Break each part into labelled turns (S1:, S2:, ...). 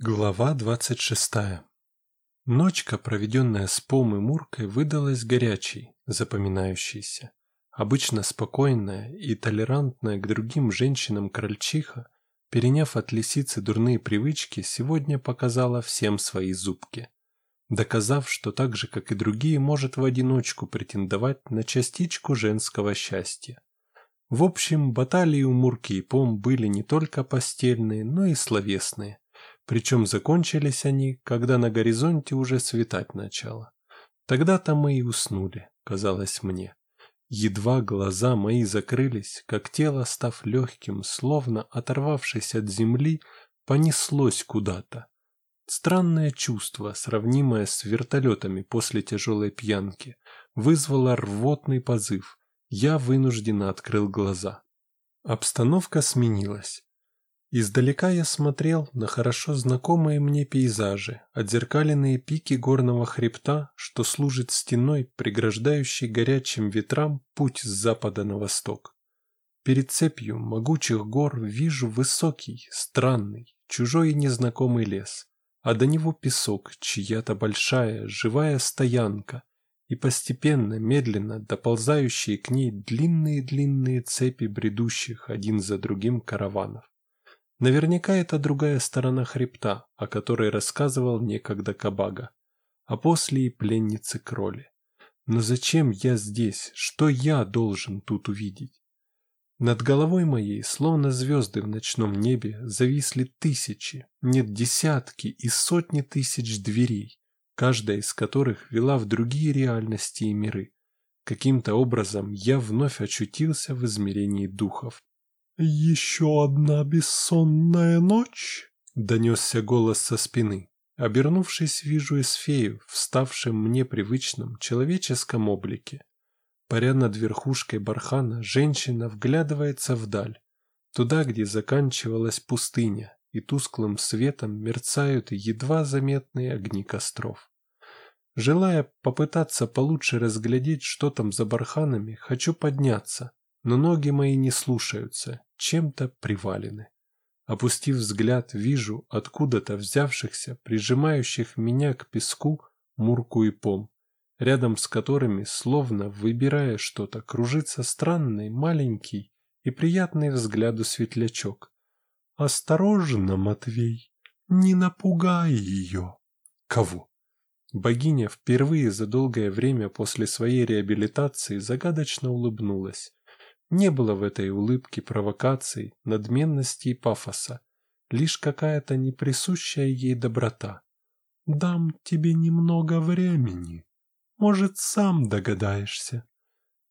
S1: Глава двадцать шестая Ночка, проведенная с Пом и Муркой, выдалась горячей, запоминающейся. Обычно спокойная и толерантная к другим женщинам крольчиха, переняв от лисицы дурные привычки, сегодня показала всем свои зубки. Доказав, что так же, как и другие, может в одиночку претендовать на частичку женского счастья. В общем, баталии у Мурки и Пом были не только постельные, но и словесные. Причем закончились они, когда на горизонте уже светать начало. Тогда-то мы и уснули, казалось мне. Едва глаза мои закрылись, как тело, став легким, словно оторвавшись от земли, понеслось куда-то. Странное чувство, сравнимое с вертолетами после тяжелой пьянки, вызвало рвотный позыв, я вынужденно открыл глаза. Обстановка сменилась. Издалека я смотрел на хорошо знакомые мне пейзажи, отзеркаленные пики горного хребта, что служит стеной, преграждающей горячим ветрам путь с запада на восток. Перед цепью могучих гор вижу высокий, странный, чужой и незнакомый лес, а до него песок, чья-то большая, живая стоянка, и постепенно, медленно доползающие к ней длинные-длинные цепи бредущих один за другим караванов. Наверняка это другая сторона хребта, о которой рассказывал некогда Кабага, а после и пленницы кроли. Но зачем я здесь? Что я должен тут увидеть? Над головой моей, словно звезды в ночном небе, зависли тысячи, нет десятки и сотни тысяч дверей, каждая из которых вела в другие реальности и миры. Каким-то образом я вновь очутился в измерении духов.
S2: «Еще одна бессонная ночь?» — донесся голос со спины.
S1: Обернувшись, вижу Эсфею, вставшим мне привычном человеческом облике. Паря над верхушкой бархана, женщина вглядывается вдаль, туда, где заканчивалась пустыня, и тусклым светом мерцают едва заметные огни костров. Желая попытаться получше разглядеть, что там за барханами, хочу подняться, но ноги мои не слушаются, чем-то привалены. Опустив взгляд, вижу откуда-то взявшихся, прижимающих меня к песку, Мурку и Пом, рядом с которыми, словно выбирая что-то, кружится странный, маленький и приятный взгляду светлячок.
S2: «Осторожно, Матвей, не напугай ее!»
S1: «Кого?» Богиня впервые за долгое время после своей реабилитации загадочно улыбнулась. Не было в этой улыбке провокаций, надменности и пафоса, лишь какая-то неприсущая ей доброта.
S2: «Дам тебе немного времени. Может, сам догадаешься».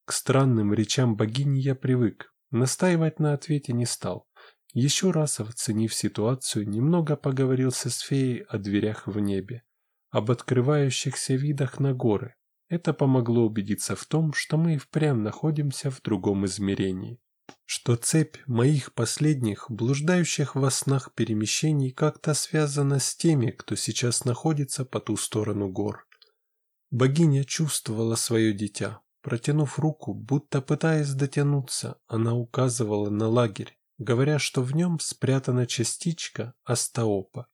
S1: К странным речам богини я привык, настаивать на ответе не стал. Еще раз оценив ситуацию, немного поговорился с феей о дверях в небе об открывающихся видах на горы. Это помогло убедиться в том, что мы и впрямь находимся в другом измерении. Что цепь моих последних, блуждающих во снах перемещений как-то связана с теми, кто сейчас находится по ту сторону гор. Богиня чувствовала свое дитя. Протянув руку, будто пытаясь дотянуться, она указывала на лагерь, говоря, что в нем спрятана частичка астаопа.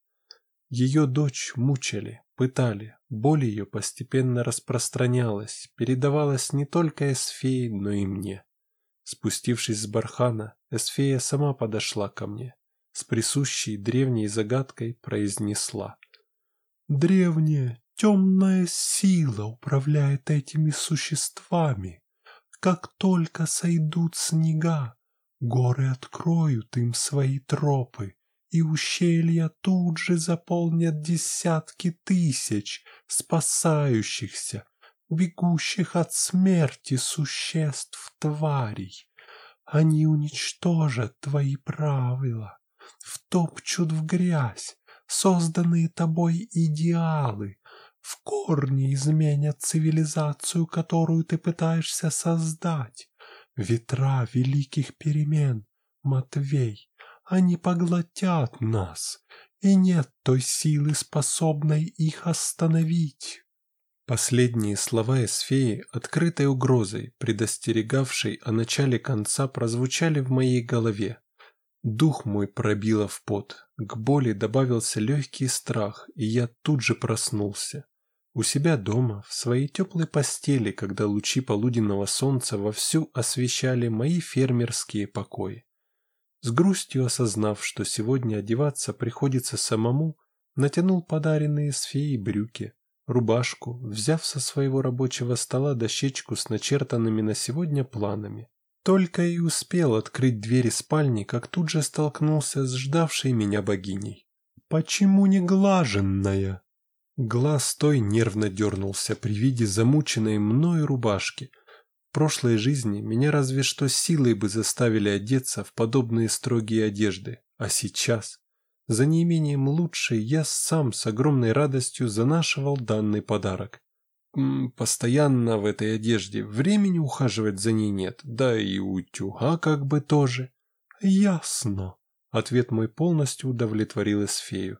S1: Ее дочь мучили, пытали, боль ее постепенно распространялась, передавалась не только Эсфее, но и мне. Спустившись с бархана, Эсфея сама подошла ко мне, с присущей древней загадкой произнесла.
S2: «Древняя, темная сила управляет этими существами. Как только сойдут снега, горы откроют им свои тропы, и ущелья тут же заполнят десятки тысяч спасающихся, бегущих от смерти существ-тварей. Они уничтожат твои правила, втопчут в грязь созданные тобой идеалы, в корне изменят цивилизацию, которую ты пытаешься создать. Ветра великих перемен, Матвей, они поглотят нас, и нет той силы, способной их остановить.
S1: Последние слова Эсфеи, открытой угрозой, предостерегавшей о начале конца, прозвучали в моей голове. Дух мой пробило в пот, к боли добавился легкий страх, и я тут же проснулся. У себя дома, в своей теплой постели, когда лучи полуденного солнца вовсю освещали мои фермерские покои. С грустью осознав, что сегодня одеваться приходится самому, натянул подаренные с феей брюки, рубашку, взяв со своего рабочего стола дощечку с начертанными на сегодня планами. Только и успел открыть двери спальни, как тут же столкнулся с ждавшей меня богиней. «Почему не глаженная?» Глаз той нервно дернулся при виде замученной мной рубашки. Прошлой жизни меня разве что силой бы заставили одеться в подобные строгие одежды, а сейчас, за неимением лучшей, я сам с огромной радостью занашивал данный подарок постоянно в этой одежде, времени ухаживать за ней нет, да и утюга как бы тоже. Ясно. Ответ мой полностью удовлетворил Эсфею.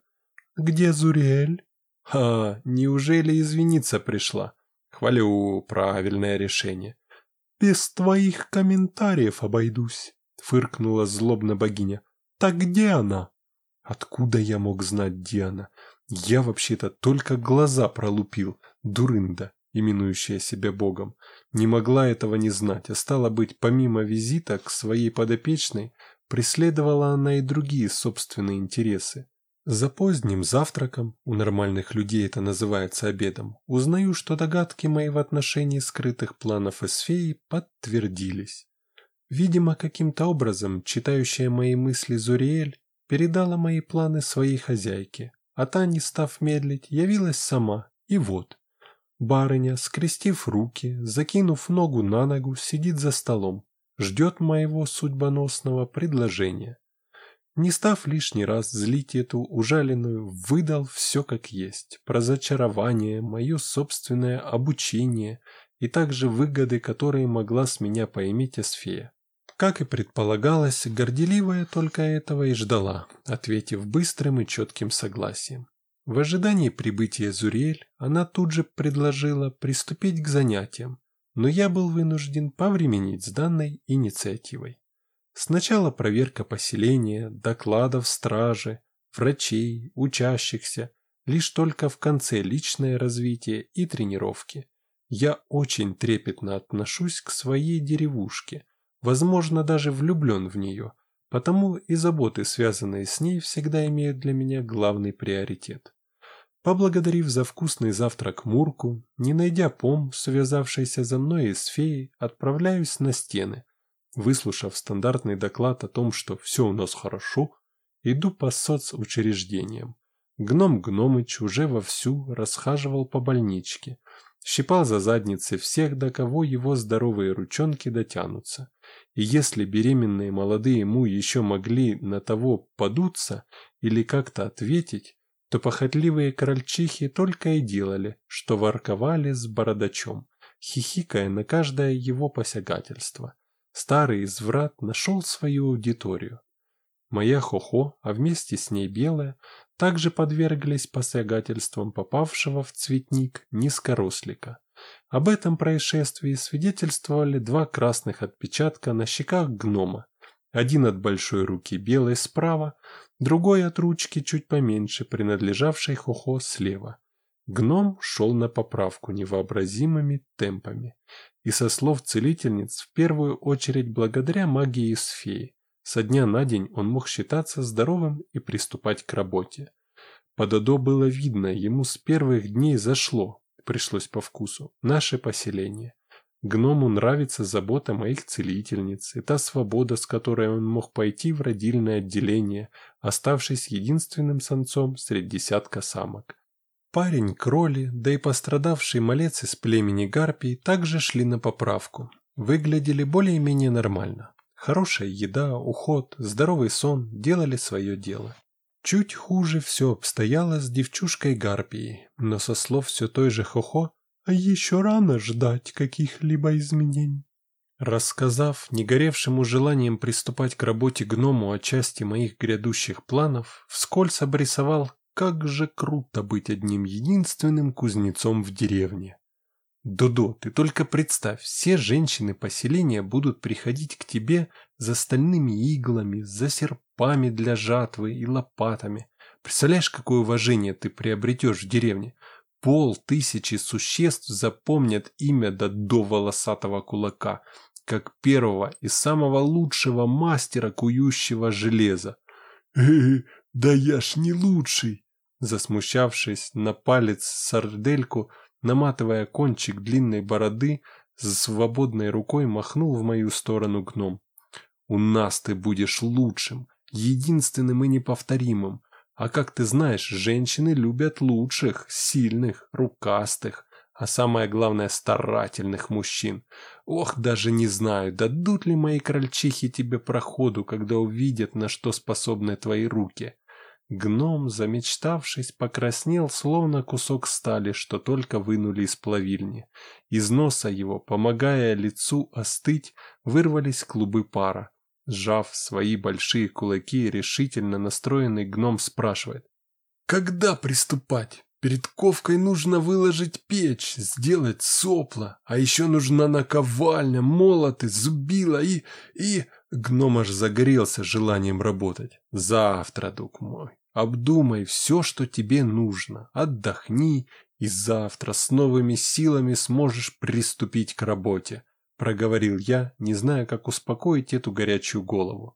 S1: Где Зуриэль? А, неужели извиниться пришла? Хвалю, правильное решение. Без твоих комментариев обойдусь, фыркнула злобно богиня. Так где она? Откуда я мог знать, где она? Я вообще-то только глаза пролупил, дурында, именующая себя богом. Не могла этого не знать, а стало быть, помимо визита к своей подопечной, преследовала она и другие собственные интересы. За поздним завтраком, у нормальных людей это называется обедом, узнаю, что догадки мои в отношении скрытых планов Эсфеи подтвердились. Видимо, каким-то образом читающая мои мысли Зуриэль передала мои планы своей хозяйке, а та, не став медлить, явилась сама, и вот. Барыня, скрестив руки, закинув ногу на ногу, сидит за столом, ждет моего судьбоносного предложения. Не став лишний раз злить эту ужаленную, выдал все как есть, про зачарование, мое собственное обучение и также выгоды, которые могла с меня поиметь Эсфея. Как и предполагалось, горделивая только этого и ждала, ответив быстрым и четким согласием. В ожидании прибытия Зурель она тут же предложила приступить к занятиям, но я был вынужден повременить с данной инициативой. Сначала проверка поселения, докладов стражи, врачей, учащихся, лишь только в конце личное развитие и тренировки. Я очень трепетно отношусь к своей деревушке, возможно, даже влюблен в нее, потому и заботы, связанные с ней, всегда имеют для меня главный приоритет. Поблагодарив за вкусный завтрак Мурку, не найдя пом, связавшейся за мной из феи, отправляюсь на стены. Выслушав стандартный доклад о том, что все у нас хорошо, иду по соцучреждениям. Гном Гномыч уже вовсю расхаживал по больничке, щипал за задницы всех, до кого его здоровые ручонки дотянутся. И если беременные молодые му еще могли на того подуться или как-то ответить, то похотливые крольчихи только и делали, что ворковали с бородачом, хихикая на каждое его посягательство. Старый изврат нашел свою аудиторию. Моя хохо, а вместе с ней белая, также подверглись посягательствам попавшего в цветник низкорослика. Об этом происшествии свидетельствовали два красных отпечатка на щеках гнома. Один от большой руки белой справа, другой от ручки чуть поменьше, принадлежавшей Хохо слева. Гном шел на поправку невообразимыми темпами. И со слов целительниц, в первую очередь благодаря магии Сфеи. Со дня на день он мог считаться здоровым и приступать к работе. По Додо было видно, ему с первых дней зашло, пришлось по вкусу, наше поселение. Гному нравится забота моих целительниц и та свобода, с которой он мог пойти в родильное отделение, оставшись единственным самцом среди десятка самок. Парень Кроли, да и пострадавший малец из племени Гарпий также шли на поправку. Выглядели более-менее нормально. Хорошая еда, уход, здоровый сон делали свое дело. Чуть хуже все обстояло с девчушкой Гарпией, но со слов все той же Хохо а еще рано ждать каких-либо изменений. Рассказав негоревшему желанием приступать к работе гному о части моих грядущих планов, вскользь обрисовал, как же круто быть одним единственным кузнецом в деревне. Додо, ты только представь, все женщины поселения будут приходить к тебе за стальными иглами, за серпами, для жатвы и лопатами. Представляешь, какое уважение ты приобретешь в деревне? Пол тысячи существ запомнят имя до до волосатого кулака, как первого и самого лучшего мастера кующего железа.
S2: «Э, да я ж не лучший!»
S1: Засмущавшись на палец сардельку, наматывая кончик длинной бороды, с свободной рукой махнул в мою сторону гном. «У нас ты будешь лучшим, единственным и неповторимым. А как ты знаешь, женщины любят лучших, сильных, рукастых, а самое главное старательных мужчин. Ох, даже не знаю, дадут ли мои крольчихи тебе проходу, когда увидят, на что способны твои руки. Гном, замечтавшись, покраснел, словно кусок стали, что только вынули из плавильни. Из носа его, помогая лицу остыть, вырвались клубы пара. Сжав свои большие кулаки, решительно настроенный гном спрашивает. «Когда приступать? Перед ковкой нужно выложить печь, сделать сопла, а еще нужна наковальня, молоты, зубила и... и...» Гном аж загорелся желанием работать. «Завтра, друг мой, обдумай все, что тебе нужно, отдохни, и завтра с новыми силами сможешь приступить к работе проговорил я, не зная, как успокоить эту горячую голову.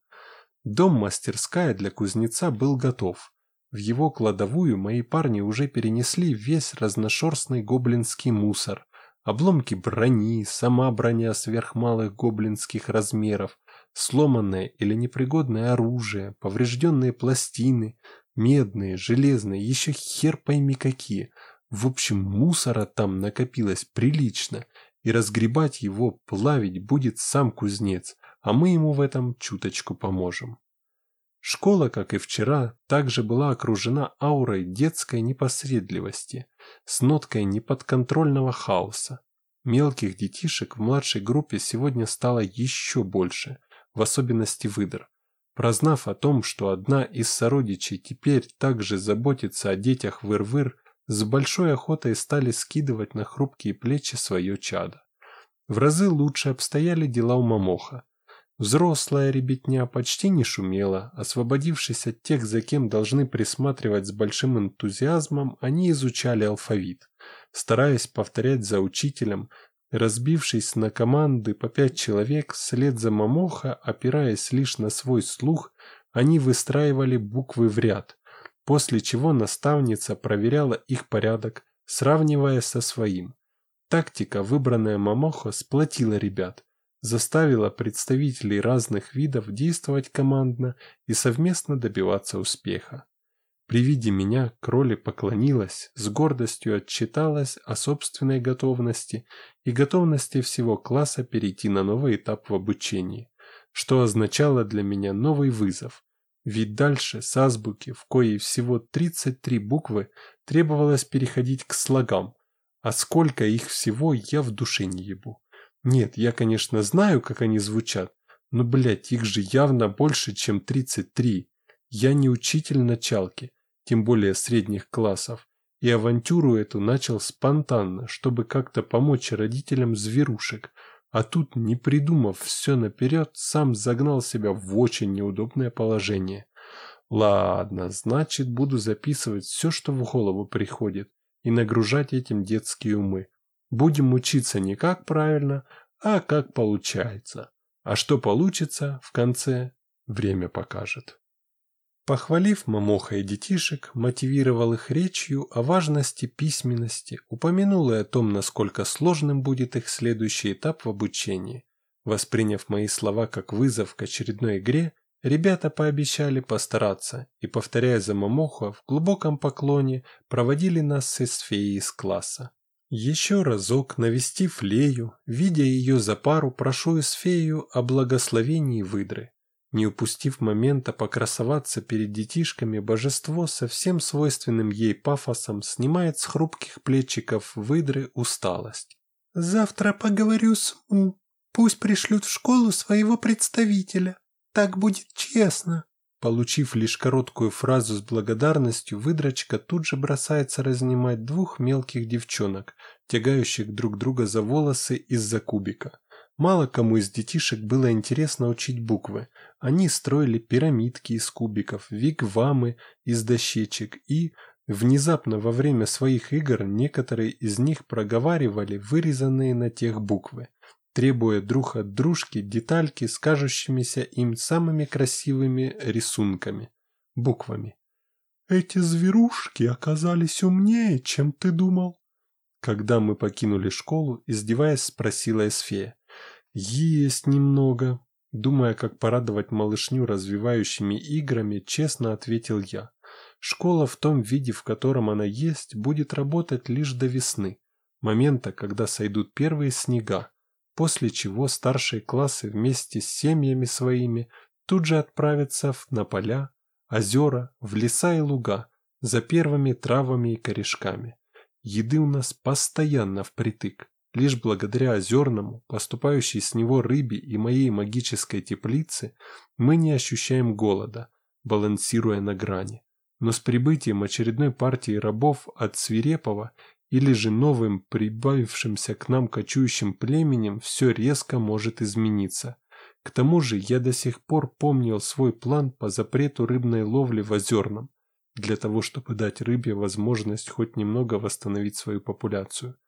S1: Дом-мастерская для кузнеца был готов. В его кладовую мои парни уже перенесли весь разношерстный гоблинский мусор, обломки брони, сама броня сверхмалых гоблинских размеров, сломанное или непригодное оружие, поврежденные пластины, медные, железные, еще хер пойми какие. В общем, мусора там накопилось прилично, и разгребать его, плавить будет сам кузнец, а мы ему в этом чуточку поможем. Школа, как и вчера, также была окружена аурой детской непосредливости, с ноткой неподконтрольного хаоса. Мелких детишек в младшей группе сегодня стало еще больше, в особенности выдр. Прознав о том, что одна из сородичей теперь также заботится о детях выр-выр, с большой охотой стали скидывать на хрупкие плечи свое чадо. В разы лучше обстояли дела у Мамоха. Взрослая ребятня почти не шумела, освободившись от тех, за кем должны присматривать с большим энтузиазмом, они изучали алфавит, стараясь повторять за учителем, разбившись на команды по пять человек, вслед за Мамоха, опираясь лишь на свой слух, они выстраивали буквы в ряд, после чего наставница проверяла их порядок, сравнивая со своим. Тактика, выбранная Мамохо, сплотила ребят, заставила представителей разных видов действовать командно и совместно добиваться успеха. При виде меня Кроли поклонилась, с гордостью отчиталась о собственной готовности и готовности всего класса перейти на новый этап в обучении, что означало для меня новый вызов, ведь дальше с азбуки, в коей всего 33 буквы, требовалось переходить к слогам, а сколько их всего, я в душе не ебу. Нет, я, конечно, знаю, как они звучат, но, блядь, их же явно больше, чем 33. Я не учитель началки, тем более средних классов, и авантюру эту начал спонтанно, чтобы как-то помочь родителям зверушек, а тут, не придумав все наперед, сам загнал себя в очень неудобное положение. Ладно, значит, буду записывать все, что в голову приходит, и нагружать этим детские умы. Будем учиться не как правильно, а как получается. А что получится в конце, время покажет. Похвалив Мамоха и детишек, мотивировал их речью о важности письменности, упомянул и о том, насколько сложным будет их следующий этап в обучении. Восприняв мои слова как вызов к очередной игре, Ребята пообещали постараться и, повторяя за Мамохо, в глубоком поклоне проводили нас с Эсфеей из класса. Еще разок, навестив Лею, видя ее за пару, прошу Эсфею о благословении выдры. Не упустив момента покрасоваться перед детишками, божество со всем свойственным ей пафосом снимает с хрупких плечиков выдры усталость. «Завтра поговорю с Му. Пусть пришлют в школу своего представителя», так будет честно. Получив лишь короткую фразу с благодарностью, выдрочка тут же бросается разнимать двух мелких девчонок, тягающих друг друга за волосы из-за кубика. Мало кому из детишек было интересно учить буквы. Они строили пирамидки из кубиков, вигвамы из дощечек и, внезапно во время своих игр, некоторые из них проговаривали вырезанные на тех буквы, требуя друг от дружки детальки с кажущимися им самыми красивыми рисунками, буквами.
S2: «Эти зверушки оказались умнее, чем ты думал»,
S1: когда мы покинули школу, издеваясь, спросила Эсфея. «Есть немного». Думая, как порадовать малышню развивающими играми, честно ответил я. Школа в том виде, в котором она есть, будет работать лишь до весны, момента, когда сойдут первые снега, после чего старшие классы вместе с семьями своими тут же отправятся на поля, озера, в леса и луга за первыми травами и корешками. Еды у нас постоянно впритык. Лишь благодаря озерному, поступающей с него рыбе и моей магической теплице, мы не ощущаем голода, балансируя на грани. Но с прибытием очередной партии рабов от свирепого или же новым прибавившимся к нам кочующим племенем все резко может измениться. К тому же я до сих пор помнил свой план по запрету рыбной ловли в озерном, для того чтобы дать рыбе возможность хоть немного восстановить свою популяцию.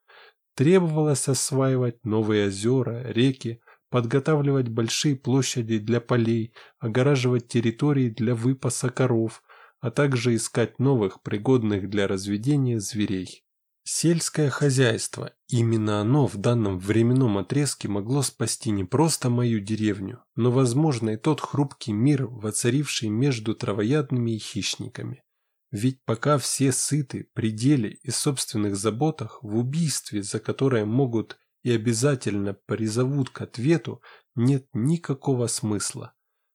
S1: Требовалось осваивать новые озера, реки, подготавливать большие площади для полей, огораживать территории для выпаса коров, а также искать новых, пригодных для разведения зверей. Сельское хозяйство, именно оно в данном временном отрезке могло спасти не просто мою деревню, но, возможно, и тот хрупкий мир, воцаривший между травоядными и хищниками. Ведь пока все сыты, пределе и собственных заботах, в убийстве, за которое могут и обязательно призовут к ответу, нет никакого смысла.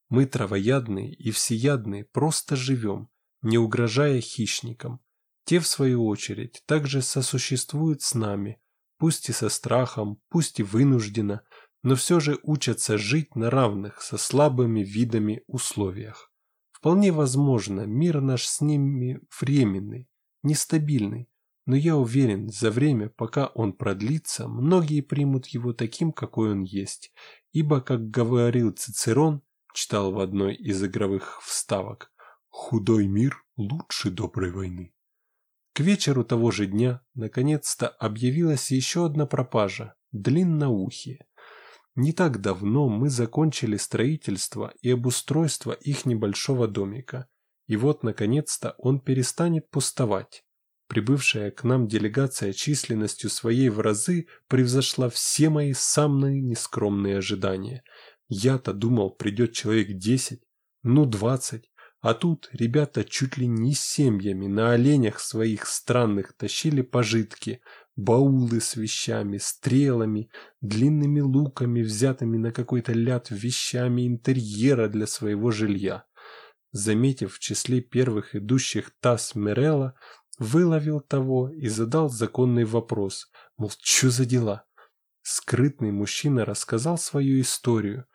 S1: Мы травоядные и всеядные просто живем, не угрожая хищникам. Те, в свою очередь, также сосуществуют с нами, пусть и со страхом, пусть и вынужденно, но все же учатся жить на равных со слабыми видами условиях. Вполне возможно, мир наш с ними временный, нестабильный, но я уверен, за время, пока он продлится, многие примут его таким, какой он есть, ибо, как говорил Цицерон, читал в одной из игровых вставок, «Худой мир лучше доброй войны». К вечеру того же дня, наконец-то, объявилась еще одна пропажа – длинноухие. Не так давно мы закончили строительство и обустройство их небольшого домика, и вот, наконец-то, он перестанет пустовать. Прибывшая к нам делегация численностью своей в разы превзошла все мои самые нескромные ожидания. Я-то думал, придет человек десять, ну двадцать, а тут ребята чуть ли не семьями на оленях своих странных тащили пожитки – баулы с вещами, стрелами, длинными луками, взятыми на какой-то ляд вещами интерьера для своего жилья. Заметив в числе первых идущих Тасс Мерелла, выловил того и задал законный вопрос, мол, что за дела? Скрытный мужчина рассказал свою историю,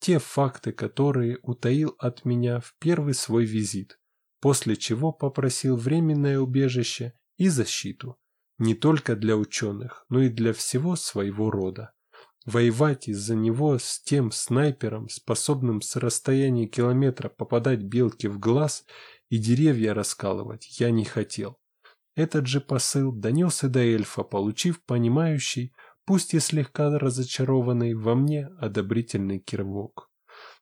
S1: те факты, которые утаил от меня в первый свой визит, после чего попросил временное убежище и защиту не только для ученых, но и для всего своего рода. Воевать из-за него с тем снайпером, способным с расстояния километра попадать белке в глаз и деревья раскалывать, я не хотел. Этот же посыл донесся до эльфа, получив понимающий, пусть и слегка разочарованный во мне одобрительный кирвок.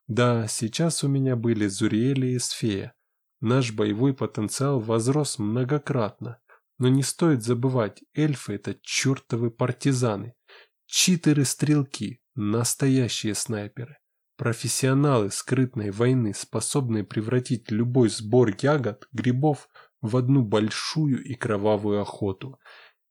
S1: Да, сейчас у меня были Зуриэли и Сфея. Наш боевой потенциал возрос многократно. Но не стоит забывать, эльфы это чертовы партизаны. Читеры-стрелки, настоящие снайперы. Профессионалы скрытной войны, способные превратить любой сбор ягод, грибов в одну большую и кровавую охоту.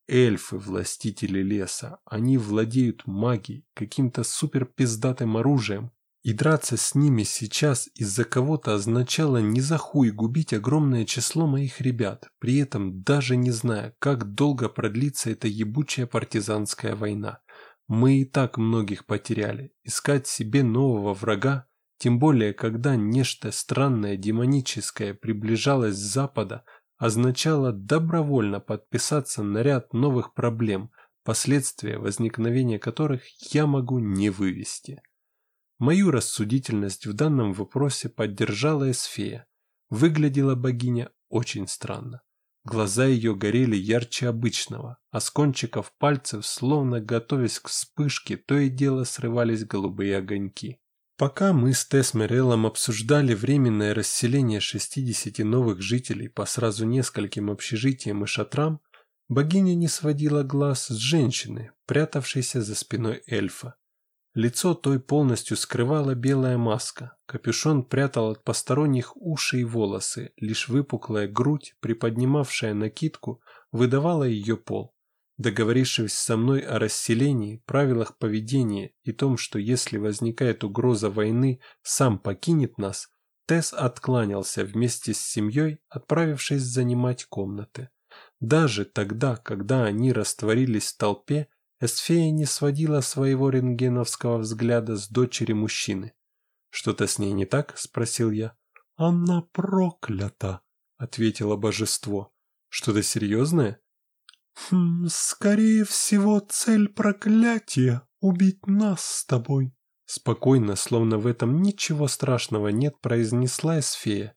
S1: Эльфы – властители леса. Они владеют магией, каким-то суперпиздатым оружием, и драться с ними сейчас из-за кого-то означало не за хуй губить огромное число моих ребят, при этом даже не зная, как долго продлится эта ебучая партизанская война. Мы и так многих потеряли. Искать себе нового врага, тем более когда нечто странное демоническое приближалось с запада, означало добровольно подписаться на ряд новых проблем, последствия возникновения которых я могу не вывести. Мою рассудительность в данном вопросе поддержала Эсфея. Выглядела богиня очень странно. Глаза ее горели ярче обычного, а с кончиков пальцев, словно готовясь к вспышке, то и дело срывались голубые огоньки. Пока мы с Тесмереллом обсуждали временное расселение 60 новых жителей по сразу нескольким общежитиям и шатрам, богиня не сводила глаз с женщины, прятавшейся за спиной эльфа. Лицо той полностью скрывала белая маска, капюшон прятал от посторонних уши и волосы, лишь выпуклая грудь, приподнимавшая накидку, выдавала ее пол. Договорившись со мной о расселении, правилах поведения и том, что если возникает угроза войны, сам покинет нас, Тесс откланялся вместе с семьей, отправившись занимать комнаты. Даже тогда, когда они растворились в толпе, Эсфея не сводила своего рентгеновского взгляда с дочери мужчины. «Что-то с ней не так?» – спросил я.
S2: «Она проклята», –
S1: ответило божество. «Что-то серьезное?»
S2: «Хм, скорее всего, цель проклятия – убить нас с тобой».
S1: Спокойно, словно в этом ничего страшного нет, произнесла Эсфея.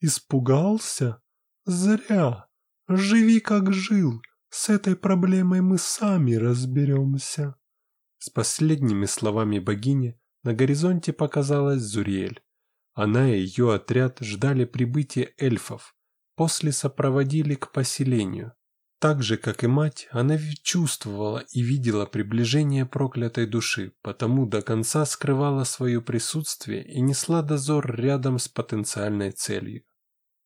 S2: «Испугался? Зря. Живи, как жил, с этой проблемой мы сами разберемся.
S1: С последними словами богини на горизонте показалась Зуриэль. Она и ее отряд ждали прибытия эльфов, после сопроводили к поселению. Так же, как и мать, она чувствовала и видела приближение проклятой души, потому до конца скрывала свое присутствие и несла дозор рядом с потенциальной целью.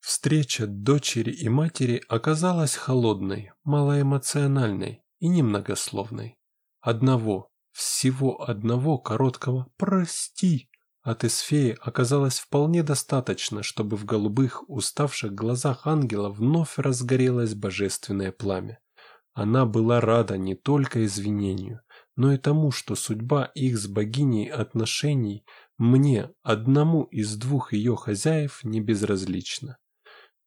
S1: Встреча дочери и матери оказалась холодной, малоэмоциональной и немногословной. Одного, всего одного короткого «прости» от Эсфеи оказалось вполне достаточно, чтобы в голубых, уставших глазах ангела вновь разгорелось божественное пламя. Она была рада не только извинению, но и тому, что судьба их с богиней отношений мне, одному из двух ее хозяев, не безразлична.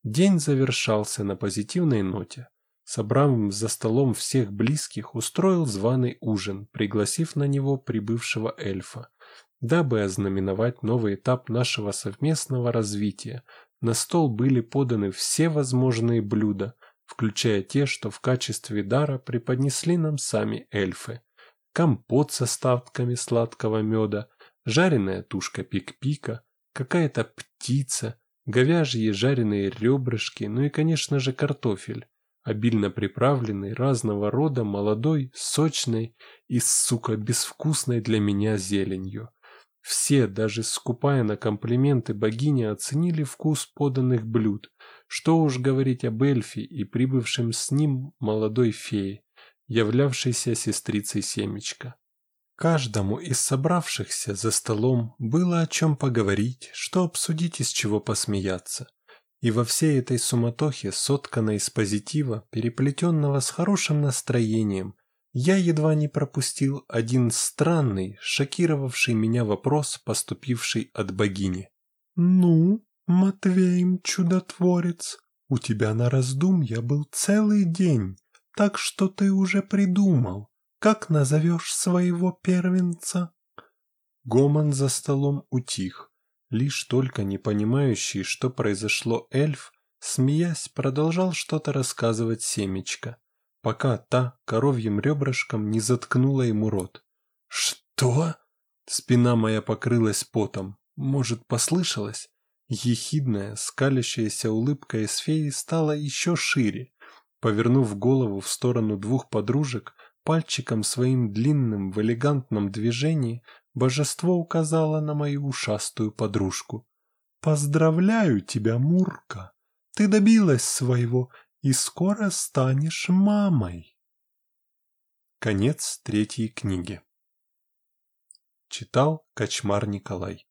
S1: День завершался на позитивной ноте. Собрав за столом всех близких, устроил званый ужин, пригласив на него прибывшего эльфа. Дабы ознаменовать новый этап нашего совместного развития, на стол были поданы все возможные блюда, включая те, что в качестве дара преподнесли нам сами эльфы. Компот с остатками сладкого меда, жареная тушка пик-пика, какая-то птица – говяжьи жареные ребрышки, ну и, конечно же, картофель, обильно приправленный разного рода молодой, сочной и, сука, безвкусной для меня зеленью. Все, даже скупая на комплименты богини, оценили вкус поданных блюд. Что уж говорить об эльфе и прибывшем с ним молодой фее, являвшейся сестрицей Семечка. Каждому из собравшихся за столом было о чем поговорить, что обсудить из чего посмеяться. И во всей этой суматохе, сотканной из позитива, переплетенного с хорошим настроением, я едва не пропустил один странный, шокировавший меня вопрос, поступивший от богини.
S2: «Ну, Матвеем чудотворец, у тебя на раздумья был целый день, так что ты уже придумал, как назовешь своего первенца?»
S1: Гомон за столом утих. Лишь только не понимающий, что произошло эльф, смеясь, продолжал что-то рассказывать семечко, пока та коровьим ребрышком не заткнула ему рот. «Что?» Спина моя покрылась потом. Может, послышалось? Ехидная, скалящаяся улыбка из феи стала еще шире. Повернув голову в сторону двух подружек, Пальчиком своим длинным в элегантном движении божество указало на мою ушастую подружку.
S2: «Поздравляю тебя, Мурка! Ты добилась своего и скоро станешь мамой!»
S1: Конец третьей книги. Читал Кочмар Николай